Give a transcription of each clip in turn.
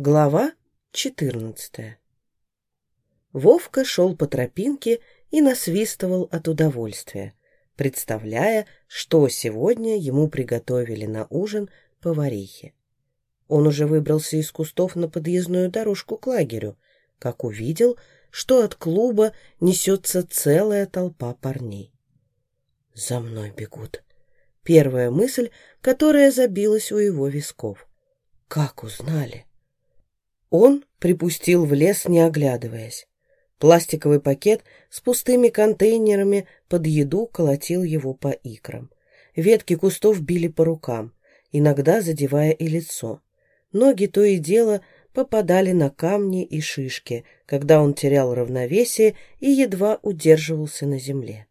Глава четырнадцатая Вовка шел по тропинке и насвистывал от удовольствия, представляя, что сегодня ему приготовили на ужин поварихи. Он уже выбрался из кустов на подъездную дорожку к лагерю, как увидел, что от клуба несется целая толпа парней. «За мной бегут», — первая мысль, которая забилась у его висков. «Как узнали?» Он припустил в лес, не оглядываясь. Пластиковый пакет с пустыми контейнерами под еду колотил его по икрам. Ветки кустов били по рукам, иногда задевая и лицо. Ноги то и дело попадали на камни и шишки, когда он терял равновесие и едва удерживался на земле.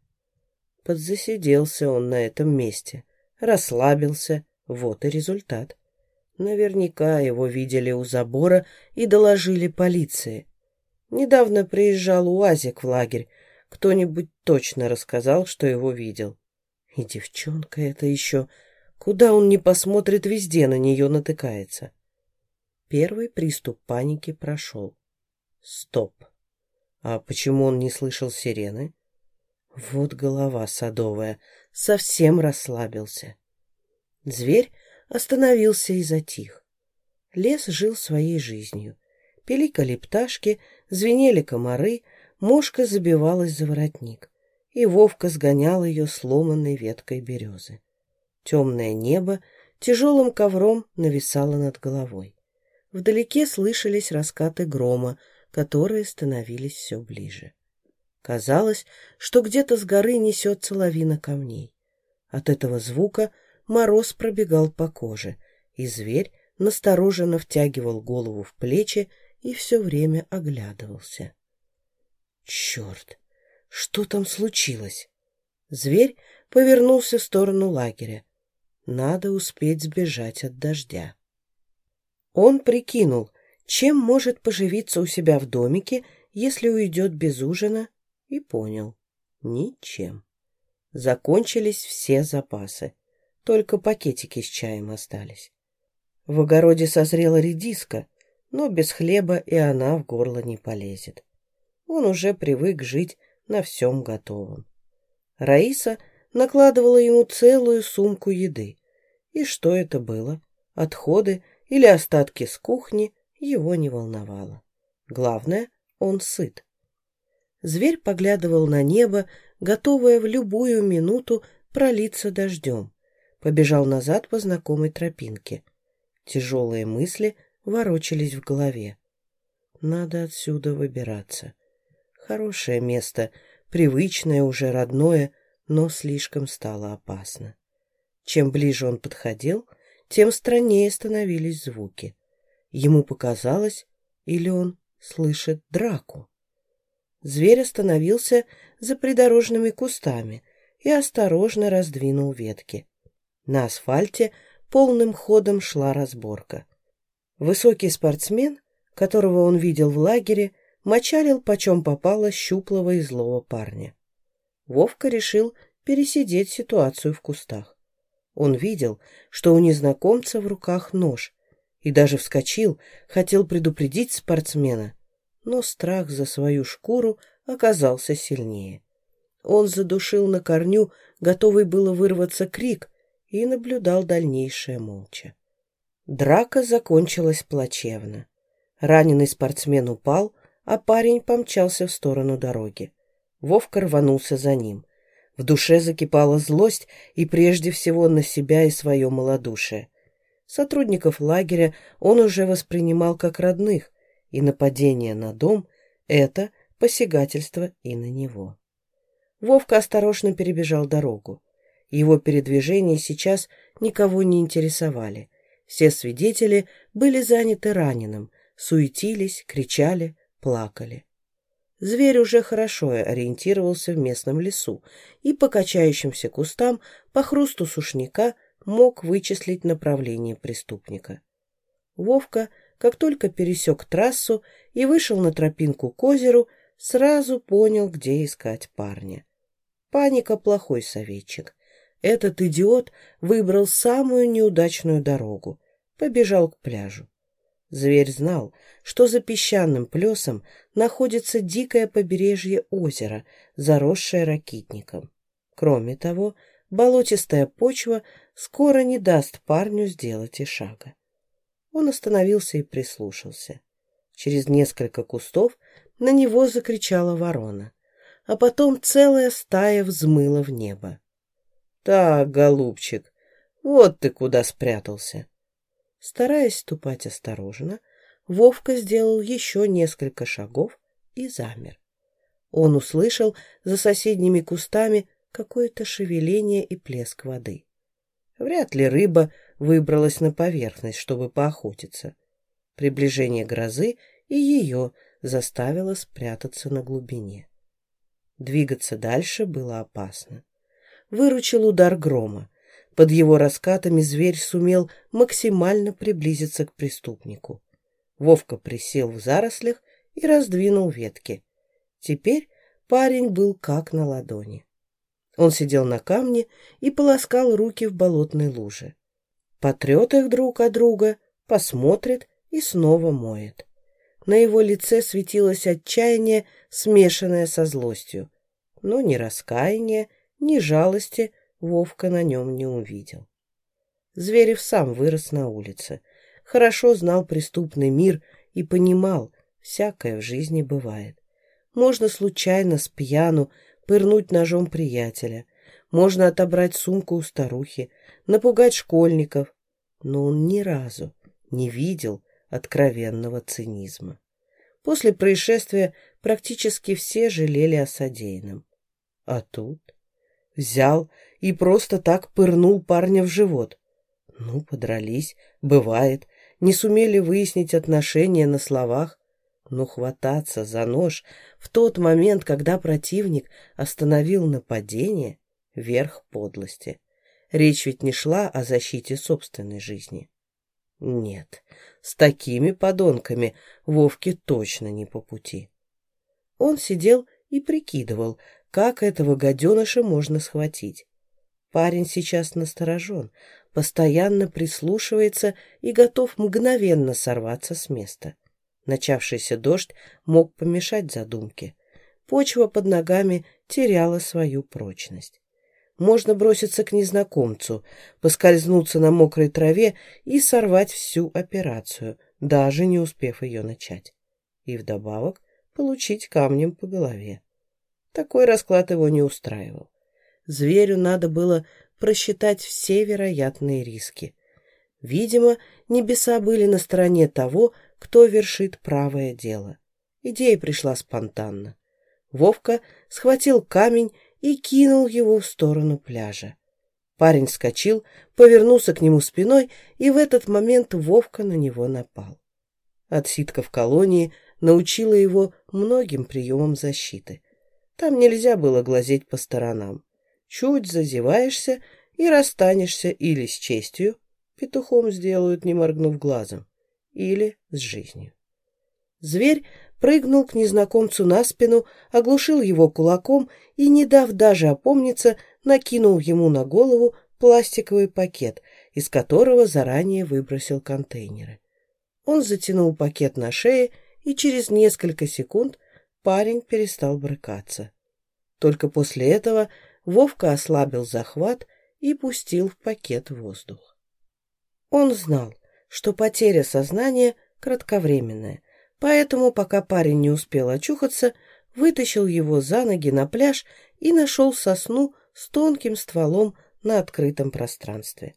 Подзасиделся он на этом месте, расслабился, вот и результат. Наверняка его видели у забора и доложили полиции. Недавно приезжал УАЗик в лагерь. Кто-нибудь точно рассказал, что его видел. И девчонка это еще... Куда он не посмотрит, везде на нее натыкается. Первый приступ паники прошел. Стоп. А почему он не слышал сирены? Вот голова садовая. Совсем расслабился. Зверь остановился и затих. Лес жил своей жизнью. Пеликали пташки, звенели комары, мошка забивалась за воротник, и Вовка сгонял ее сломанной веткой березы. Темное небо тяжелым ковром нависало над головой. Вдалеке слышались раскаты грома, которые становились все ближе. Казалось, что где-то с горы несется лавина камней. От этого звука мороз пробегал по коже, и зверь настороженно втягивал голову в плечи и все время оглядывался. «Черт! Что там случилось?» Зверь повернулся в сторону лагеря. Надо успеть сбежать от дождя. Он прикинул, чем может поживиться у себя в домике, если уйдет без ужина, и понял — ничем. Закончились все запасы. Только пакетики с чаем остались. В огороде созрела редиска, но без хлеба и она в горло не полезет. Он уже привык жить на всем готовом. Раиса накладывала ему целую сумку еды. И что это было? Отходы или остатки с кухни его не волновало. Главное, он сыт. Зверь поглядывал на небо, готовое в любую минуту пролиться дождем побежал назад по знакомой тропинке. Тяжелые мысли ворочались в голове. Надо отсюда выбираться. Хорошее место, привычное, уже родное, но слишком стало опасно. Чем ближе он подходил, тем страннее становились звуки. Ему показалось, или он слышит драку. Зверь остановился за придорожными кустами и осторожно раздвинул ветки. На асфальте полным ходом шла разборка. Высокий спортсмен, которого он видел в лагере, мочалил почем попало щуплого и злого парня. Вовка решил пересидеть ситуацию в кустах. Он видел, что у незнакомца в руках нож, и даже вскочил, хотел предупредить спортсмена, но страх за свою шкуру оказался сильнее. Он задушил на корню, готовый было вырваться крик, и наблюдал дальнейшее молча. Драка закончилась плачевно. Раненый спортсмен упал, а парень помчался в сторону дороги. Вовка рванулся за ним. В душе закипала злость и прежде всего на себя и свое малодушие. Сотрудников лагеря он уже воспринимал как родных, и нападение на дом — это посягательство и на него. Вовка осторожно перебежал дорогу. Его передвижения сейчас никого не интересовали. Все свидетели были заняты раненым, суетились, кричали, плакали. Зверь уже хорошо ориентировался в местном лесу и по качающимся кустам, по хрусту сушняка, мог вычислить направление преступника. Вовка, как только пересек трассу и вышел на тропинку к озеру, сразу понял, где искать парня. Паника — плохой советчик. Этот идиот выбрал самую неудачную дорогу, побежал к пляжу. Зверь знал, что за песчаным плесом находится дикое побережье озера, заросшее ракитником. Кроме того, болотистая почва скоро не даст парню сделать и шага. Он остановился и прислушался. Через несколько кустов на него закричала ворона, а потом целая стая взмыла в небо. «Так, голубчик, вот ты куда спрятался!» Стараясь ступать осторожно, Вовка сделал еще несколько шагов и замер. Он услышал за соседними кустами какое-то шевеление и плеск воды. Вряд ли рыба выбралась на поверхность, чтобы поохотиться. Приближение грозы и ее заставило спрятаться на глубине. Двигаться дальше было опасно. Выручил удар грома. Под его раскатами зверь сумел максимально приблизиться к преступнику. Вовка присел в зарослях и раздвинул ветки. Теперь парень был как на ладони. Он сидел на камне и полоскал руки в болотной луже. Потрет их друг от друга, посмотрит и снова моет. На его лице светилось отчаяние, смешанное со злостью. Но ни раскаяния, ни жалости Вовка на нем не увидел. Зверев сам вырос на улице, хорошо знал преступный мир и понимал, всякое в жизни бывает. Можно случайно с пьяну пырнуть ножом приятеля, можно отобрать сумку у старухи, напугать школьников, но он ни разу не видел откровенного цинизма. После происшествия практически все жалели о содеянном. А тут взял и просто так пырнул парня в живот. Ну, подрались, бывает, не сумели выяснить отношения на словах, но хвататься за нож в тот момент, когда противник остановил нападение, верх подлости. Речь ведь не шла о защите собственной жизни. Нет, с такими подонками Вовке точно не по пути. Он сидел и прикидывал, как этого гаденыша можно схватить. Парень сейчас насторожен, постоянно прислушивается и готов мгновенно сорваться с места. Начавшийся дождь мог помешать задумке. Почва под ногами теряла свою прочность. Можно броситься к незнакомцу, поскользнуться на мокрой траве и сорвать всю операцию, даже не успев ее начать. И вдобавок получить камнем по голове. Такой расклад его не устраивал. Зверю надо было просчитать все вероятные риски. Видимо, небеса были на стороне того, кто вершит правое дело. Идея пришла спонтанно. Вовка схватил камень и кинул его в сторону пляжа. Парень вскочил, повернулся к нему спиной, и в этот момент Вовка на него напал. Отсидка в колонии научила его многим приемам защиты. Там нельзя было глазеть по сторонам. Чуть зазеваешься и расстанешься или с честью, петухом сделают, не моргнув глазом, или с жизнью. Зверь прыгнул к незнакомцу на спину, оглушил его кулаком и, не дав даже опомниться, накинул ему на голову пластиковый пакет, из которого заранее выбросил контейнеры. Он затянул пакет на шее, и через несколько секунд парень перестал брыкаться. Только после этого Вовка ослабил захват и пустил в пакет воздух. Он знал, что потеря сознания кратковременная, поэтому, пока парень не успел очухаться, вытащил его за ноги на пляж и нашел сосну с тонким стволом на открытом пространстве.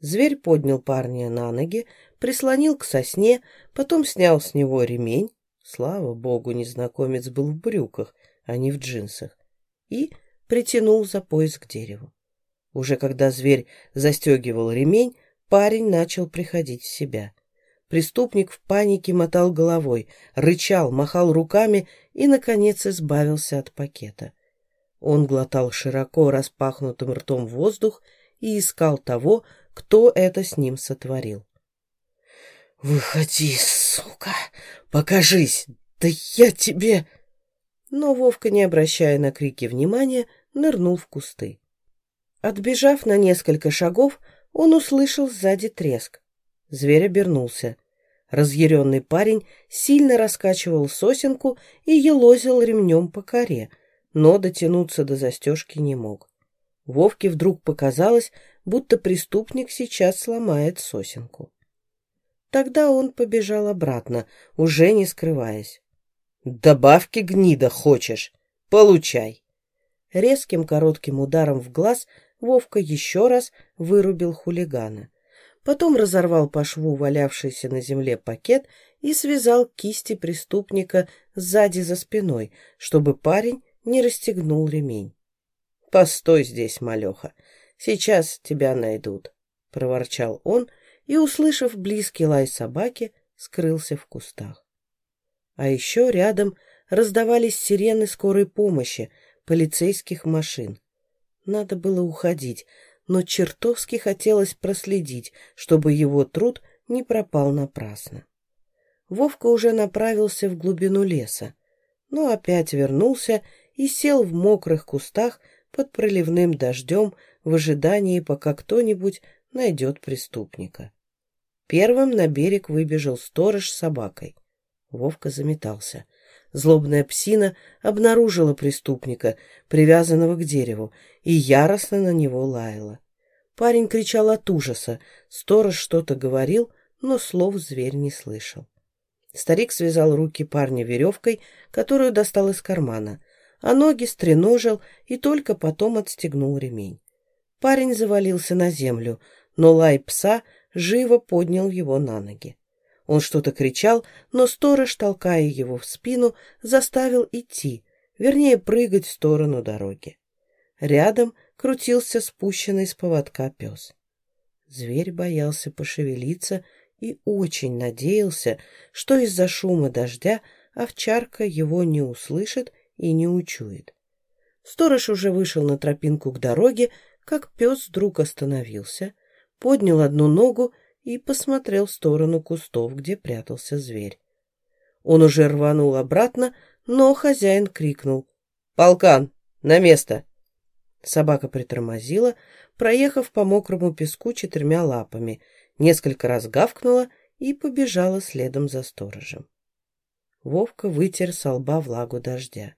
Зверь поднял парня на ноги, прислонил к сосне, потом снял с него ремень, слава богу, незнакомец был в брюках, а не в джинсах, и притянул за пояс к дереву. Уже когда зверь застегивал ремень, парень начал приходить в себя. Преступник в панике мотал головой, рычал, махал руками и, наконец, избавился от пакета. Он глотал широко распахнутым ртом воздух и искал того, кто это с ним сотворил. «Выходи, сука! Покажись! Да я тебе...» Но Вовка, не обращая на крики внимания, нырнул в кусты. Отбежав на несколько шагов, он услышал сзади треск. Зверь обернулся. Разъяренный парень сильно раскачивал сосенку и елозил ремнем по коре, но дотянуться до застежки не мог. Вовке вдруг показалось, будто преступник сейчас сломает сосенку. Тогда он побежал обратно, уже не скрываясь. «Добавки гнида хочешь? Получай!» Резким коротким ударом в глаз Вовка еще раз вырубил хулигана. Потом разорвал по шву валявшийся на земле пакет и связал кисти преступника сзади за спиной, чтобы парень не расстегнул ремень. «Постой здесь, малеха, сейчас тебя найдут», — проворчал он и, услышав близкий лай собаки, скрылся в кустах. А еще рядом раздавались сирены скорой помощи, полицейских машин. Надо было уходить, но чертовски хотелось проследить, чтобы его труд не пропал напрасно. Вовка уже направился в глубину леса, но опять вернулся и сел в мокрых кустах под проливным дождем в ожидании, пока кто-нибудь найдет преступника. Первым на берег выбежал сторож с собакой. Вовка заметался. Злобная псина обнаружила преступника, привязанного к дереву, и яростно на него лаяла. Парень кричал от ужаса, сторож что-то говорил, но слов зверь не слышал. Старик связал руки парня веревкой, которую достал из кармана, а ноги стреножил и только потом отстегнул ремень. Парень завалился на землю, но лай пса живо поднял его на ноги. Он что-то кричал, но сторож, толкая его в спину, заставил идти, вернее, прыгать в сторону дороги. Рядом крутился спущенный с поводка пес. Зверь боялся пошевелиться и очень надеялся, что из-за шума дождя овчарка его не услышит и не учует. Сторож уже вышел на тропинку к дороге, как пес вдруг остановился, поднял одну ногу и посмотрел в сторону кустов, где прятался зверь. Он уже рванул обратно, но хозяин крикнул «Полкан, на место!» Собака притормозила, проехав по мокрому песку четырьмя лапами, несколько раз гавкнула и побежала следом за сторожем. Вовка вытер со лба влагу дождя.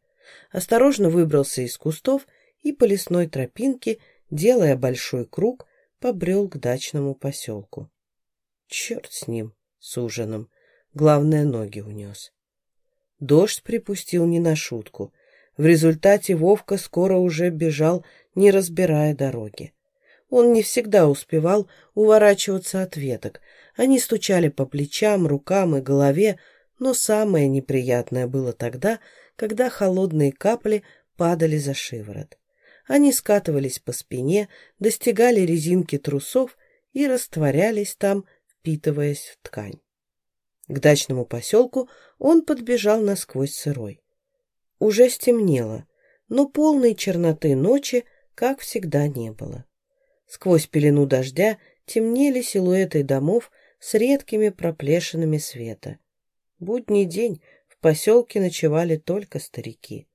Осторожно выбрался из кустов и по лесной тропинке, делая большой круг, побрел к дачному поселку. Черт с ним, с ужином. Главное, ноги унес. Дождь припустил не на шутку. В результате Вовка скоро уже бежал, не разбирая дороги. Он не всегда успевал уворачиваться от веток. Они стучали по плечам, рукам и голове, но самое неприятное было тогда, когда холодные капли падали за шиворот. Они скатывались по спине, достигали резинки трусов и растворялись там, впитываясь в ткань. К дачному поселку он подбежал насквозь сырой. Уже стемнело, но полной черноты ночи, как всегда, не было. Сквозь пелену дождя темнели силуэты домов с редкими проплешинами света. Будний день в поселке ночевали только старики.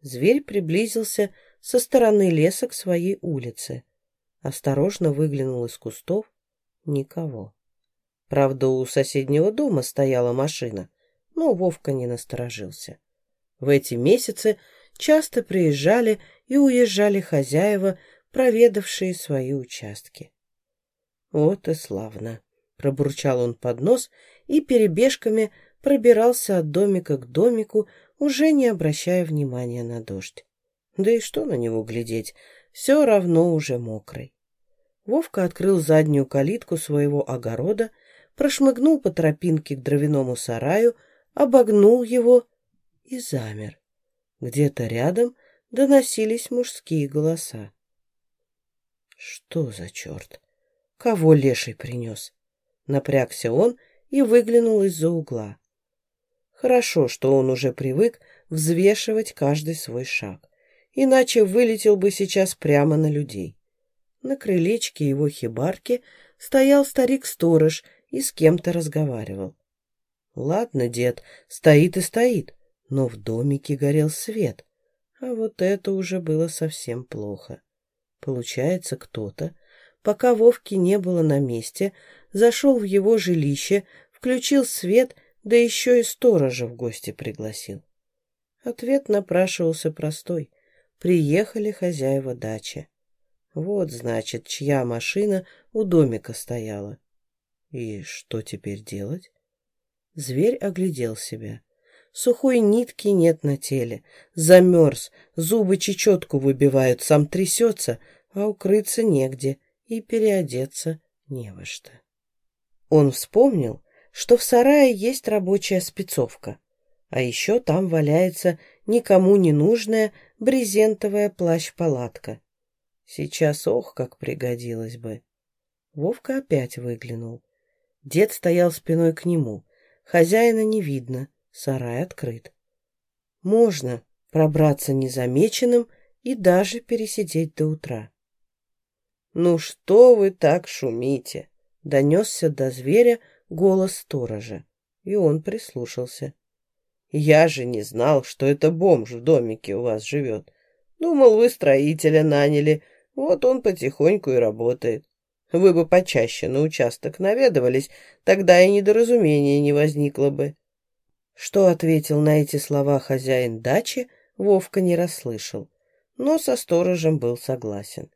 Зверь приблизился со стороны леса к своей улице. Осторожно выглянул из кустов. Никого. Правда, у соседнего дома стояла машина, но Вовка не насторожился. В эти месяцы часто приезжали и уезжали хозяева, проведавшие свои участки. «Вот и славно!» — пробурчал он под нос и перебежками пробирался от домика к домику, уже не обращая внимания на дождь. Да и что на него глядеть, все равно уже мокрый. Вовка открыл заднюю калитку своего огорода, прошмыгнул по тропинке к дровяному сараю, обогнул его и замер. Где-то рядом доносились мужские голоса. Что за черт? Кого леший принес? Напрягся он и выглянул из-за угла. Хорошо, что он уже привык взвешивать каждый свой шаг, иначе вылетел бы сейчас прямо на людей. На крылечке его хибарки стоял старик-сторож и с кем-то разговаривал. Ладно, дед, стоит и стоит, но в домике горел свет, а вот это уже было совсем плохо. Получается, кто-то, пока Вовки не было на месте, зашел в его жилище, включил свет, да еще и сторожа в гости пригласил. Ответ напрашивался простой. Приехали хозяева дачи. Вот, значит, чья машина у домика стояла. И что теперь делать? Зверь оглядел себя. Сухой нитки нет на теле. Замерз, зубы чечетку выбивают, сам трясется, а укрыться негде и переодеться не во что. Он вспомнил, что в сарае есть рабочая спецовка, а еще там валяется никому не нужная брезентовая плащ-палатка. Сейчас ох, как пригодилось бы. Вовка опять выглянул. Дед стоял спиной к нему. Хозяина не видно, Сарай открыт. Можно пробраться незамеченным и даже пересидеть до утра. «Ну что вы так шумите?» — донесся до зверя голос сторожа, и он прислушался. «Я же не знал, что это бомж в домике у вас живет. Думал, вы строителя наняли, вот он потихоньку и работает. Вы бы почаще на участок наведывались, тогда и недоразумения не возникло бы. Что ответил на эти слова хозяин дачи, Вовка не расслышал, но со сторожем был согласен.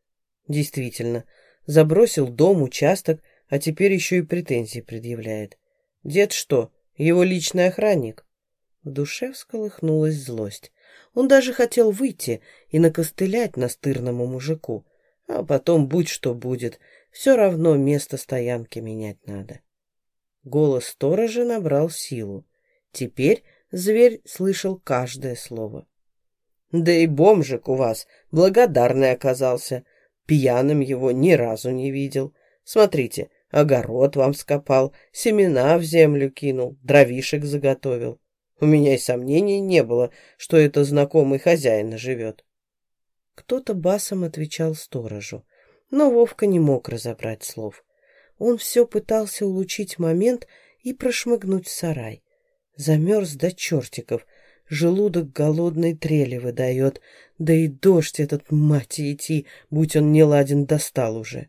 Действительно, забросил дом, участок, а теперь еще и претензии предъявляет. Дед что, его личный охранник? В душе всколыхнулась злость. Он даже хотел выйти и накостылять настырному мужику, а потом будь что будет, все равно место стоянки менять надо. Голос сторожа набрал силу. Теперь зверь слышал каждое слово. «Да и бомжик у вас благодарный оказался. Пьяным его ни разу не видел. Смотрите, огород вам скопал, семена в землю кинул, дровишек заготовил. У меня и сомнений не было, что это знакомый хозяина живет». Кто-то басом отвечал сторожу, но Вовка не мог разобрать слов. Он все пытался улучить момент и прошмыгнуть в сарай. Замерз до чертиков, желудок голодной трели выдает, да и дождь этот, мать идти, будь он не ладен, достал уже.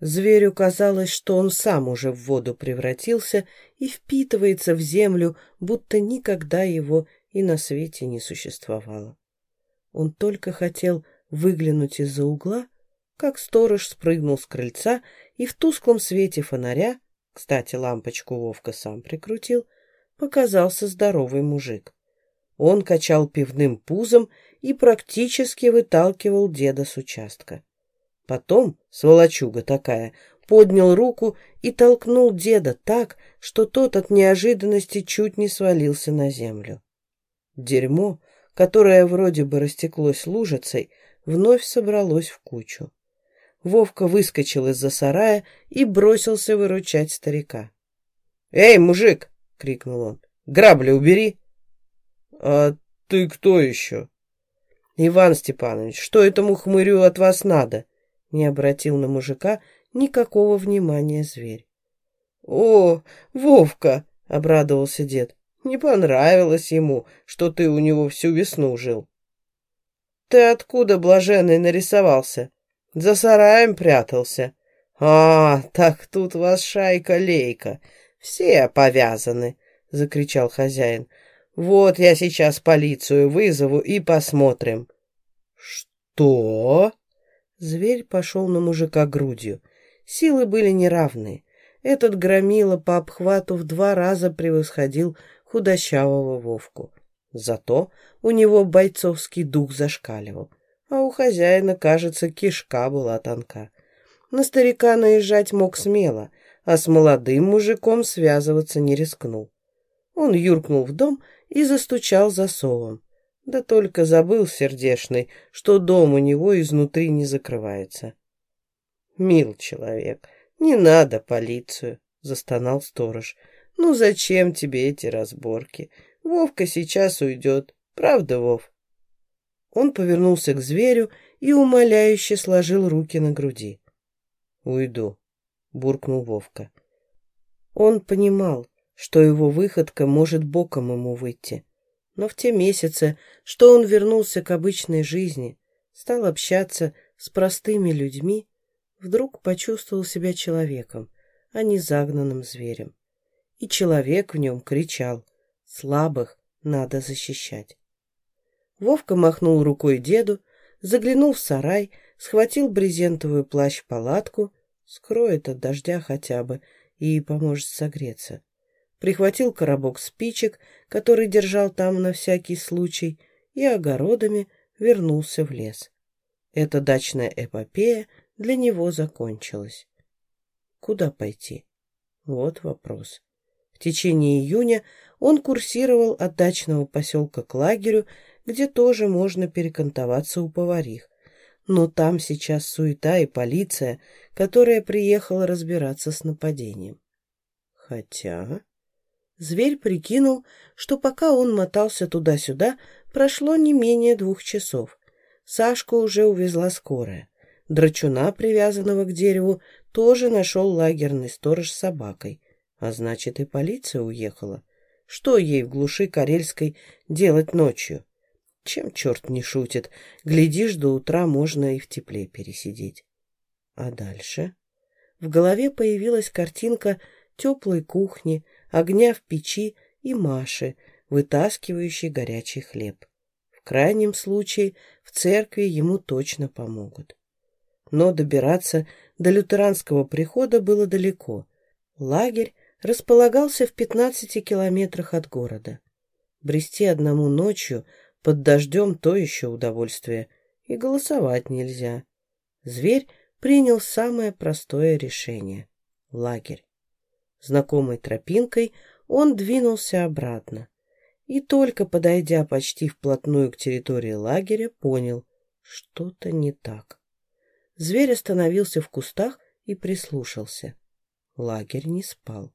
Зверю казалось, что он сам уже в воду превратился и впитывается в землю, будто никогда его и на свете не существовало. Он только хотел выглянуть из-за угла, как сторож спрыгнул с крыльца и в тусклом свете фонаря, кстати, лампочку Вовка сам прикрутил, показался здоровый мужик. Он качал пивным пузом и практически выталкивал деда с участка. Потом, сволочуга такая, поднял руку и толкнул деда так, что тот от неожиданности чуть не свалился на землю. Дерьмо, которое вроде бы растеклось лужицей, вновь собралось в кучу. Вовка выскочил из-за сарая и бросился выручать старика. «Эй, мужик, — крикнул он. «Грабли убери!» «А ты кто еще?» «Иван Степанович, что этому хмырю от вас надо?» Не обратил на мужика никакого внимания зверь. «О, Вовка!» — обрадовался дед. «Не понравилось ему, что ты у него всю весну жил». «Ты откуда, блаженный, нарисовался? За сараем прятался?» «А, так тут вас шайка-лейка. «Все повязаны!» — закричал хозяин. «Вот я сейчас полицию вызову и посмотрим». «Что?» Зверь пошел на мужика грудью. Силы были неравные. Этот громила по обхвату в два раза превосходил худощавого Вовку. Зато у него бойцовский дух зашкаливал, а у хозяина, кажется, кишка была тонка. На старика наезжать мог смело, а с молодым мужиком связываться не рискнул. Он юркнул в дом и застучал засовом. Да только забыл сердешный, что дом у него изнутри не закрывается. «Мил человек, не надо полицию», — застонал сторож. «Ну зачем тебе эти разборки? Вовка сейчас уйдет. Правда, Вов?» Он повернулся к зверю и умоляюще сложил руки на груди. «Уйду», — буркнул Вовка. Он понимал, что его выходка может боком ему выйти. Но в те месяцы, что он вернулся к обычной жизни, стал общаться с простыми людьми, вдруг почувствовал себя человеком, а не загнанным зверем. и человек в нем кричал «Слабых надо защищать». Вовка махнул рукой деду, заглянул в сарай, схватил брезентовую плащ-палатку, скроет от дождя хотя бы и поможет согреться. Прихватил коробок спичек, который держал там на всякий случай, и огородами вернулся в лес. Эта дачная эпопея для него закончилась. Куда пойти? Вот вопрос. В течение июня он курсировал от дачного поселка к лагерю, где тоже можно перекантоваться у поварих. Но там сейчас суета и полиция, которая приехала разбираться с нападением. Хотя... Зверь прикинул, что пока он мотался туда-сюда, прошло не менее двух часов. Сашку уже увезла скорая. Драчуна, привязанного к дереву, тоже нашел лагерный сторож с собакой. А значит, и полиция уехала. Что ей в глуши Карельской делать ночью? Чем черт не шутит? Глядишь, до утра можно и в тепле пересидеть. А дальше? В голове появилась картинка теплой кухни, огня в печи и Маши, вытаскивающей горячий хлеб. В крайнем случае в церкви ему точно помогут. Но добираться до лютеранского прихода было далеко. Лагерь располагался в 15 километрах от города. Брести одному ночью под дождем то еще удовольствие, и голосовать нельзя. Зверь принял самое простое решение — лагерь. Знакомой тропинкой он двинулся обратно. И только подойдя почти вплотную к территории лагеря, понял, что-то не так. Зверь остановился в кустах и прислушался. Лагерь не спал.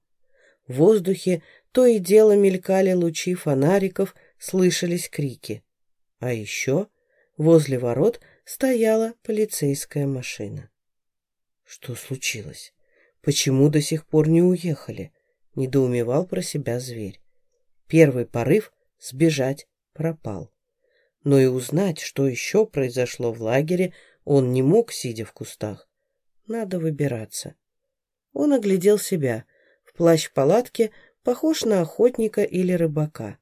В воздухе то и дело мелькали лучи фонариков, слышались крики. А еще возле ворот стояла полицейская машина. Что случилось? Почему до сих пор не уехали? Недоумевал про себя зверь. Первый порыв — сбежать — пропал. Но и узнать, что еще произошло в лагере, он не мог, сидя в кустах. Надо выбираться. Он оглядел себя. В плащ-палатке похож на охотника или рыбака.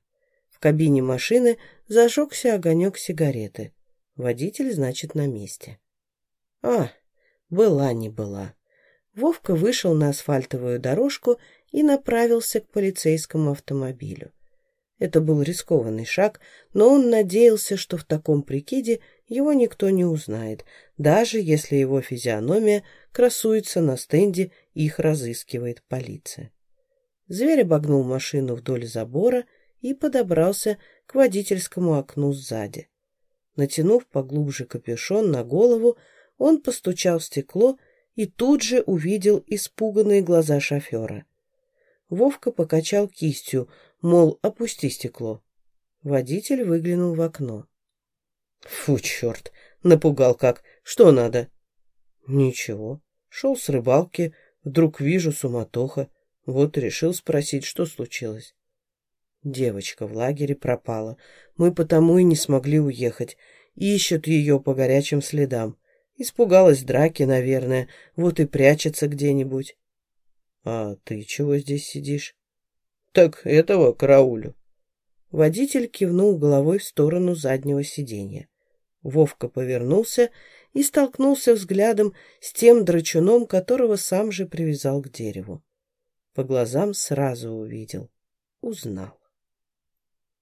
В кабине машины зажегся огонек сигареты. Водитель, значит, на месте. А, была не была. Вовка вышел на асфальтовую дорожку и направился к полицейскому автомобилю. Это был рискованный шаг, но он надеялся, что в таком прикиде его никто не узнает, даже если его физиономия красуется на стенде их разыскивает полиция. Зверь обогнул машину вдоль забора и подобрался к водительскому окну сзади. Натянув поглубже капюшон на голову, он постучал в стекло и тут же увидел испуганные глаза шофера. Вовка покачал кистью, мол, опусти стекло. Водитель выглянул в окно. Фу, черт, напугал как. Что надо? Ничего. Шел с рыбалки, вдруг вижу суматоха. Вот решил спросить, что случилось. Девочка в лагере пропала. Мы потому и не смогли уехать. Ищут ее по горячим следам. Испугалась драки, наверное, вот и прячется где-нибудь. А ты чего здесь сидишь? Так этого караулю. Водитель кивнул головой в сторону заднего сиденья. Вовка повернулся и столкнулся взглядом с тем драчуном, которого сам же привязал к дереву. По глазам сразу увидел, узнал.